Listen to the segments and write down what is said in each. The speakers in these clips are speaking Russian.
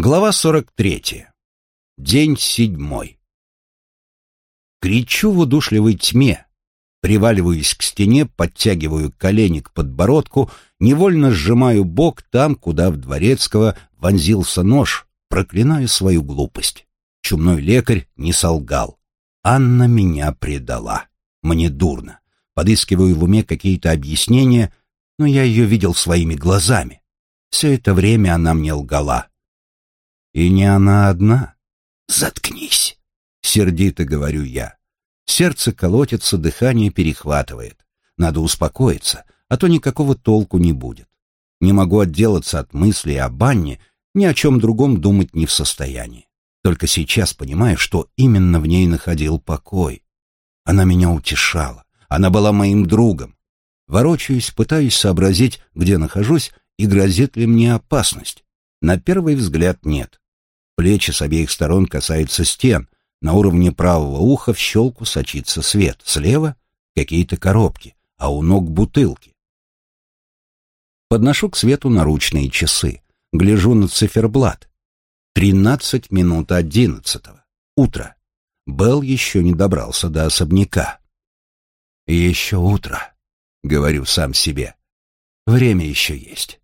Глава 43. День седьмой. Кричу в удушливой тьме, приваливаюсь к стене, подтягиваю колени к подбородку, невольно сжимаю бок там, куда в Дворецкого вонзился нож, проклинаю свою глупость. Чумной лекарь не солгал. Анна меня предала. Мне дурно. Подыскиваю в уме какие-то объяснения, но я ее видел своими глазами. Все это время она мне лгала. И не она одна. Заткнись, сердито говорю я. Сердце колотится, дыхание перехватывает. Надо успокоиться, а то никакого толку не будет. Не могу отделаться от мыслей о банне, ни о чем другом думать не в состоянии. Только сейчас понимаю, что именно в ней находил покой. Она меня утешала, она была моим другом. Ворочаюсь, пытаюсь сообразить, где нахожусь и грозит ли мне опасность. На первый взгляд нет. Плечи с обеих сторон касаются стен. На уровне правого уха в щелку сочится свет. Слева — какие-то коробки, а у ног бутылки. Подношу к свету наручные часы. Гляжу на циферблат. Тринадцать минут одиннадцатого. Утро. Белл еще не добрался до особняка. «Еще утро», — говорю сам себе. «Время еще есть».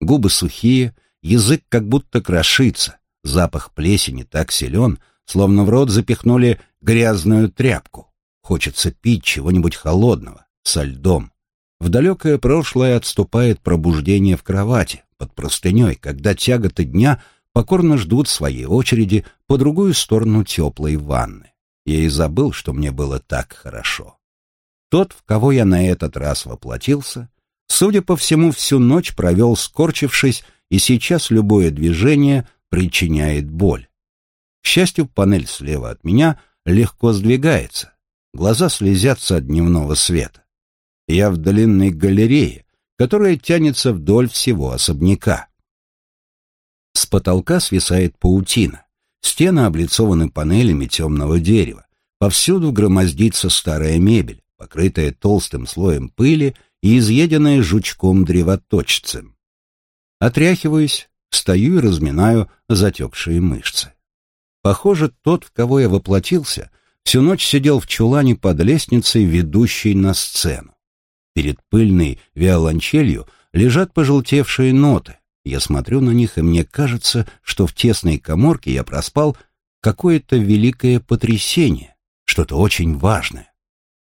Губы сухие, язык как будто крошится, запах плесени так силен, словно в рот запихнули грязную тряпку. Хочется пить чего-нибудь холодного, со льдом. В далекое прошлое отступает пробуждение в кровати, под простыней, когда тяготы дня покорно ждут своей очереди по другую сторону теплой ванны. Я и забыл, что мне было так хорошо. Тот, в кого я на этот раз воплотился, Судя по всему, всю ночь провел скорчившись, и сейчас любое движение причиняет боль. К счастью, панель слева от меня легко сдвигается. Глаза слезятся от дневного света. Я в длинной галерее, которая тянется вдоль всего особняка. С потолка свисает паутина. Стены облицованы панелями темного дерева. Повсюду громоздится старая мебель, покрытая толстым слоем пыли и изъеденное жучком-древоточцем. Отряхиваюсь, встаю и разминаю затекшие мышцы. Похоже, тот, в кого я воплотился, всю ночь сидел в чулане под лестницей, ведущей на сцену. Перед пыльной виолончелью лежат пожелтевшие ноты. Я смотрю на них, и мне кажется, что в тесной коморке я проспал какое-то великое потрясение, что-то очень важное.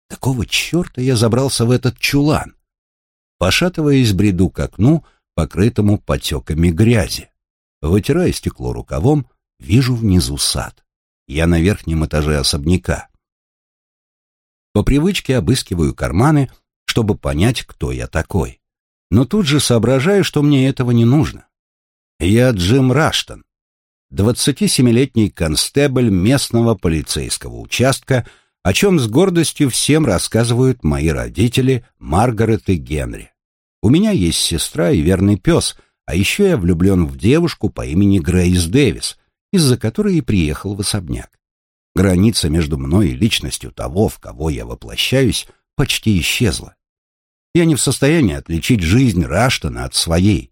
Какого черта я забрался в этот чулан? Пошатываясь, бреду к окну, покрытому потеками грязи. Вытирая стекло рукавом, вижу внизу сад. Я на верхнем этаже особняка. По привычке обыскиваю карманы, чтобы понять, кто я такой. Но тут же соображаю, что мне этого не нужно. Я Джим Раштон, 27-летний констебль местного полицейского участка, о чем с гордостью всем рассказывают мои родители Маргарет и Генри. У меня есть сестра и верный пес, а еще я влюблен в девушку по имени Грейс Дэвис, из-за которой и приехал в особняк. Граница между мной и личностью того, в кого я воплощаюсь, почти исчезла. Я не в состоянии отличить жизнь Раштона от своей.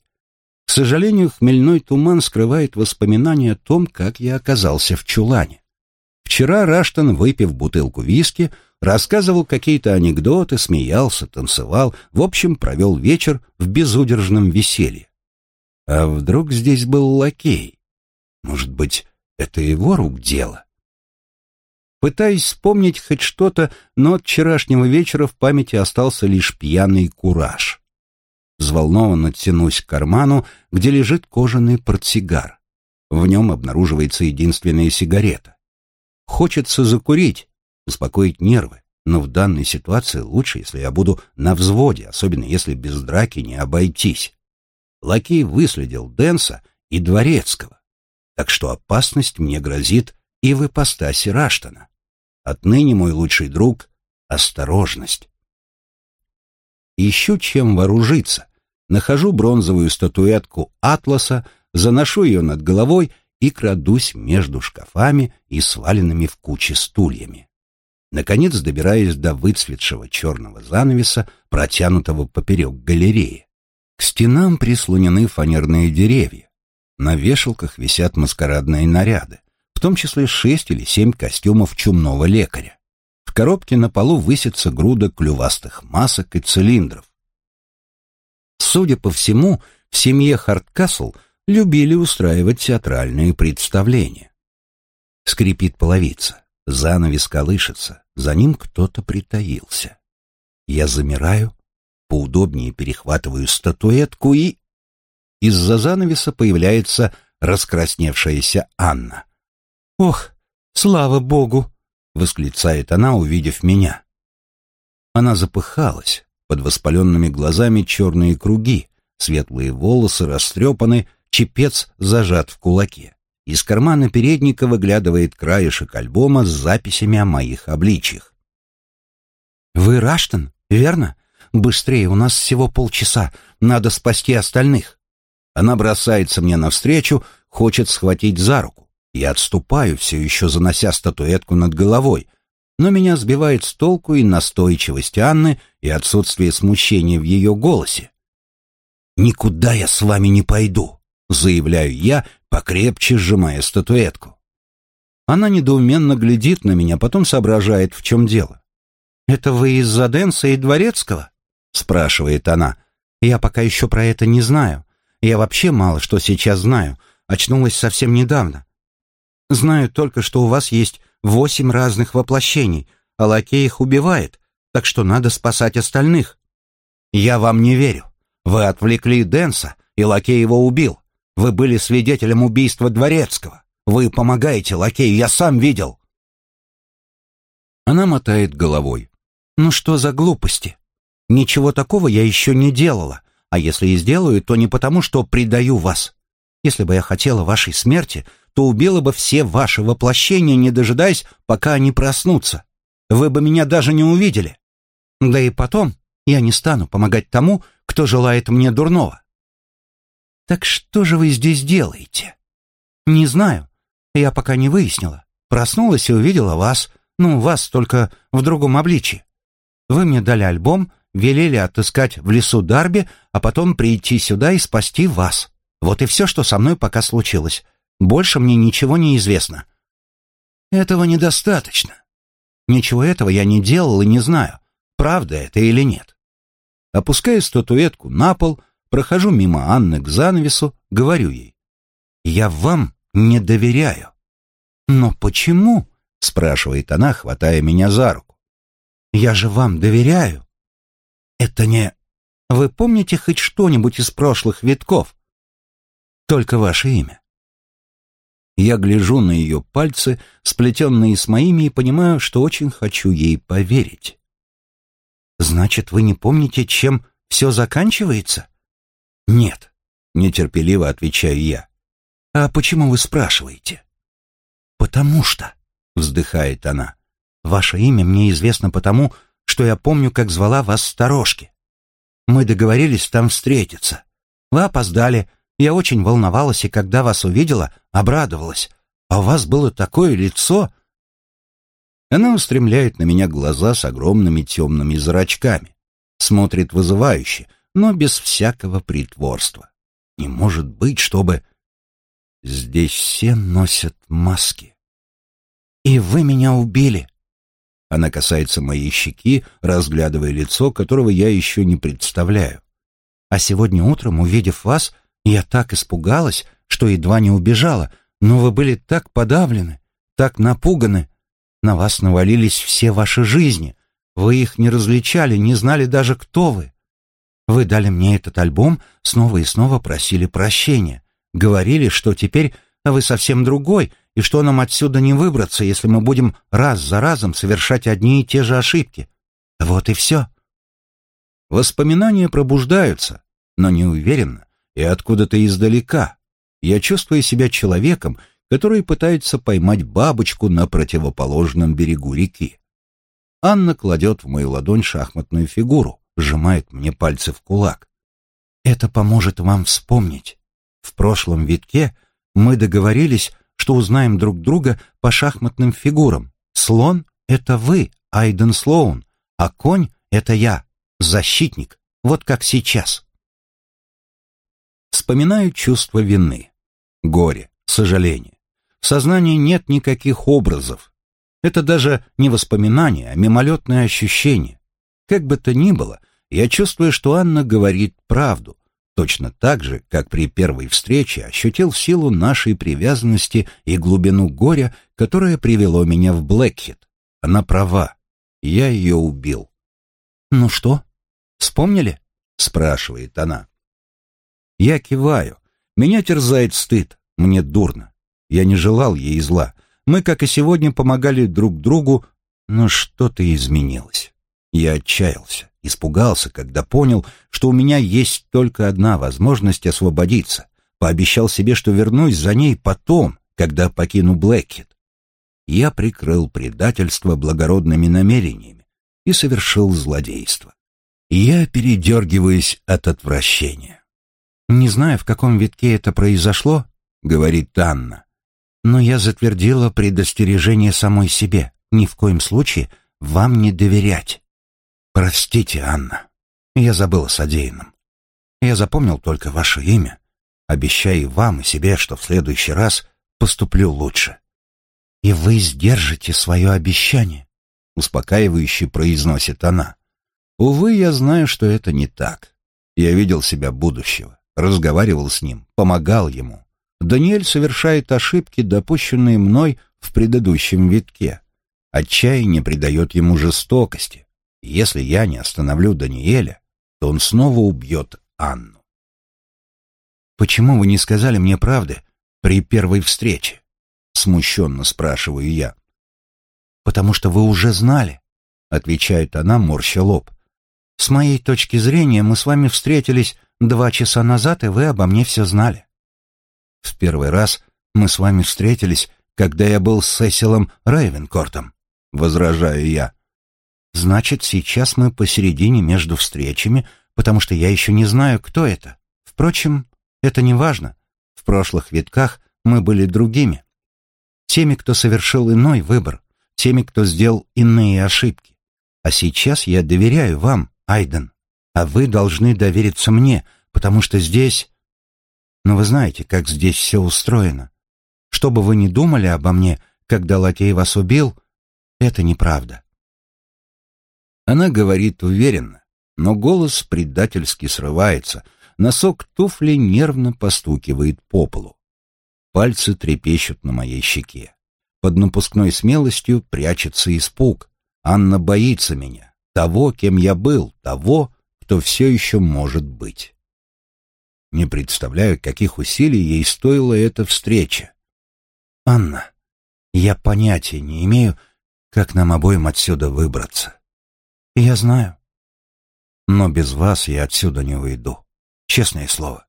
К сожалению, хмельной туман скрывает воспоминания о том, как я оказался в чулане. Вчера Раштон, выпив бутылку виски, рассказывал какие-то анекдоты, смеялся, танцевал, в общем, провел вечер в безудержном веселье. А вдруг здесь был лакей? Может быть, это его рук дело? Пытаясь вспомнить хоть что-то, но от вчерашнего вечера в памяти остался лишь пьяный кураж. Взволнованно тянусь к карману, где лежит кожаный портсигар. В нем обнаруживается единственная сигарета. Хочется закурить, успокоить нервы, но в данной ситуации лучше, если я буду на взводе, особенно если без драки не обойтись. Лакей выследил Дэнса и Дворецкого, так что опасность мне грозит и в ипостаси Раштана. Отныне мой лучший друг — осторожность. Ищу чем вооружиться. Нахожу бронзовую статуэтку Атласа, заношу ее над головой и крадусь между шкафами и сваленными в куче стульями. Наконец добираюсь до выцветшего черного занавеса, протянутого поперек галереи. К стенам прислонены фанерные деревья. На вешалках висят маскарадные наряды, в том числе шесть или семь костюмов чумного лекаря. В коробке на полу высится груда клювастых масок и цилиндров. Судя по всему, в семье Харткасл любили устраивать театральные представления. Скрипит половица, занавес колышется, за ним кто-то притаился. Я замираю, поудобнее перехватываю статуэтку и... Из-за занавеса появляется раскрасневшаяся Анна. «Ох, слава богу!» — восклицает она, увидев меня. Она запыхалась, под воспаленными глазами черные круги, светлые волосы растрепаны, чепец зажат в кулаке. Из кармана передника выглядывает краешек альбома с записями о моих обличьях. «Вы Раштон, верно? Быстрее, у нас всего полчаса, надо спасти остальных». Она бросается мне навстречу, хочет схватить за руку. Я отступаю, все еще занося статуэтку над головой, но меня сбивает с толку и настойчивость Анны, и отсутствие смущения в ее голосе. «Никуда я с вами не пойду», — заявляю я, покрепче сжимая статуэтку. Она недоуменно глядит на меня, потом соображает, в чем дело. «Это вы из-за Дэнса и Дворецкого?» — спрашивает она. «Я пока еще про это не знаю. Я вообще мало что сейчас знаю. Очнулась совсем недавно. Знаю только, что у вас есть восемь разных воплощений, а лакей их убивает, так что надо спасать остальных. Я вам не верю. Вы отвлекли Дэнса, и лакей его убил. Вы были свидетелем убийства Дворецкого. Вы помогаете лакею, я сам видел. Она мотает головой. Ну что за глупости? Ничего такого я еще не делала. А если и сделаю, то не потому, что предаю вас. Если бы я хотела вашей смерти, то убила бы все ваши воплощения, не дожидаясь, пока они проснутся. Вы бы меня даже не увидели. Да и потом я не стану помогать тому, кто желает мне дурного. Так что же вы здесь делаете? Не знаю. Я пока не выяснила. Проснулась и увидела вас. Ну, вас только в другом обличии. Вы мне дали альбом, велели отыскать в лесу Дарби, а потом прийти сюда и спасти вас. Вот и все, что со мной пока случилось. Больше мне ничего не известно. Этого недостаточно. Ничего этого я не делал и не знаю, правда это или нет. Опускаю статуэтку на пол, прохожу мимо Анны к занавесу, говорю ей. «Я вам не доверяю». «Но почему?» — спрашивает она, хватая меня за руку. «Я же вам доверяю». «Это не...» «Вы помните хоть что-нибудь из прошлых витков?» «Только ваше имя». Я гляжу на ее пальцы, сплетенные с моими, и понимаю, что очень хочу ей поверить. «Значит, вы не помните, чем все заканчивается?» «Нет», — нетерпеливо отвечаю я. «А почему вы спрашиваете?» «Потому что», — вздыхает она, — «ваше имя мне известно потому, что я помню, как звала вас сторожки. Мы договорились там встретиться. Вы опоздали, я очень волновалась, и когда вас увидела, обрадовалась. А у вас было такое лицо...» Она устремляет на меня глаза с огромными темными зрачками. Смотрит вызывающе, но без всякого притворства. Не может быть, чтобы... Здесь все носят маски. «И вы меня убили!» Она касается моей щеки, разглядывая лицо, которого я еще не представляю. «А сегодня утром, увидев вас, я так испугалась, что едва не убежала, но вы были так подавлены, так напуганы. На вас навалились все ваши жизни. Вы их не различали, не знали даже, кто вы. Вы дали мне этот альбом, снова и снова просили прощения. Говорили, что теперь вы совсем другой, и что нам отсюда не выбраться, если мы будем раз за разом совершать одни и те же ошибки. Вот и все. Воспоминания пробуждаются, но не уверенно, и откуда-то издалека. Я чувствую себя человеком, который пытается поймать бабочку на противоположном берегу реки. Анна кладет в мою ладонь шахматную фигуру, сжимает мне пальцы в кулак. Это поможет вам вспомнить. В прошлом витке мы договорились, что узнаем друг друга по шахматным фигурам. Слон — это вы, Айден Слоун, а конь — это я, защитник, вот как сейчас. Вспоминаю чувство вины. горе, сожаление. В сознании нет никаких образов. Это даже не воспоминания, а мимолетное ощущение. Как бы то ни было, я чувствую, что Анна говорит правду, точно так же, как при первой встрече ощутил силу нашей привязанности и глубину горя, которое привело меня в Блэкхит. Она права. Я ее убил. «Ну что, вспомнили?» — спрашивает она. Я киваю. Меня терзает стыд. Мне дурно. Я не желал ей зла. Мы, как и сегодня, помогали друг другу, но что-то изменилось. Я отчаялся, испугался, когда понял, что у меня есть только одна возможность освободиться. Пообещал себе, что вернусь за ней потом, когда покину Блэкхит. Я прикрыл предательство благородными намерениями и совершил злодейство. Я передергиваюсь от отвращения. «Не знаю, в каком витке это произошло», — говорит Анна, «но я затвердила предостережение самой себе. Ни в коем случае вам не доверять. Простите, Анна, я забыл о содеянном. Я запомнил только ваше имя. Обещаю вам и себе, что в следующий раз поступлю лучше. И вы сдержите свое обещание, успокаивающе произносит она. Увы, я знаю, что это не так. Я видел себя будущего, разговаривал с ним, помогал ему. Даниэль совершает ошибки, допущенные мной в предыдущем витке. Отчаяние придает ему жестокости. Если я не остановлю Даниэля, то он снова убьет Анну. «Почему вы не сказали мне правды при первой встрече?» Смущенно спрашиваю я. «Потому что вы уже знали», — отвечает она, морща лоб. «С моей точки зрения, мы с вами встретились два часа назад, и вы обо мне все знали». «В первый раз мы с вами встретились, когда я был с Сесилом Рейвенкортом», — возражаю я. Значит, сейчас мы посередине между встречами, потому что я еще не знаю, кто это. Впрочем, это не важно. В прошлых витках мы были другими. Теми, кто совершил иной выбор, теми, кто сделал иные ошибки. А сейчас я доверяю вам, Айден, а вы должны довериться мне, потому что здесь... Но вы знаете, как здесь все устроено. Что бы вы ни думали обо мне, когда лакей вас убил, это неправда. Она говорит уверенно, но голос предательски срывается, носок туфли нервно постукивает по полу. Пальцы трепещут на моей щеке. Под напускной смелостью прячется испуг. Анна боится меня, того, кем я был, того, кто все еще может быть. Не представляю, каких усилий ей стоила эта встреча. «Анна, я понятия не имею, как нам обоим отсюда выбраться. Я знаю. Но без вас я отсюда не уйду. Честное слово.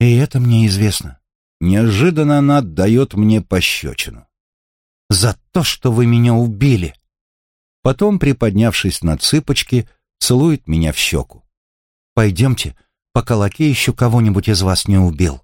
И это мне известно. Неожиданно она отдает мне пощечину. За то, что вы меня убили. Потом, приподнявшись на цыпочки, целует меня в щеку. Пойдемте, пока лакей еще кого-нибудь из вас не убил.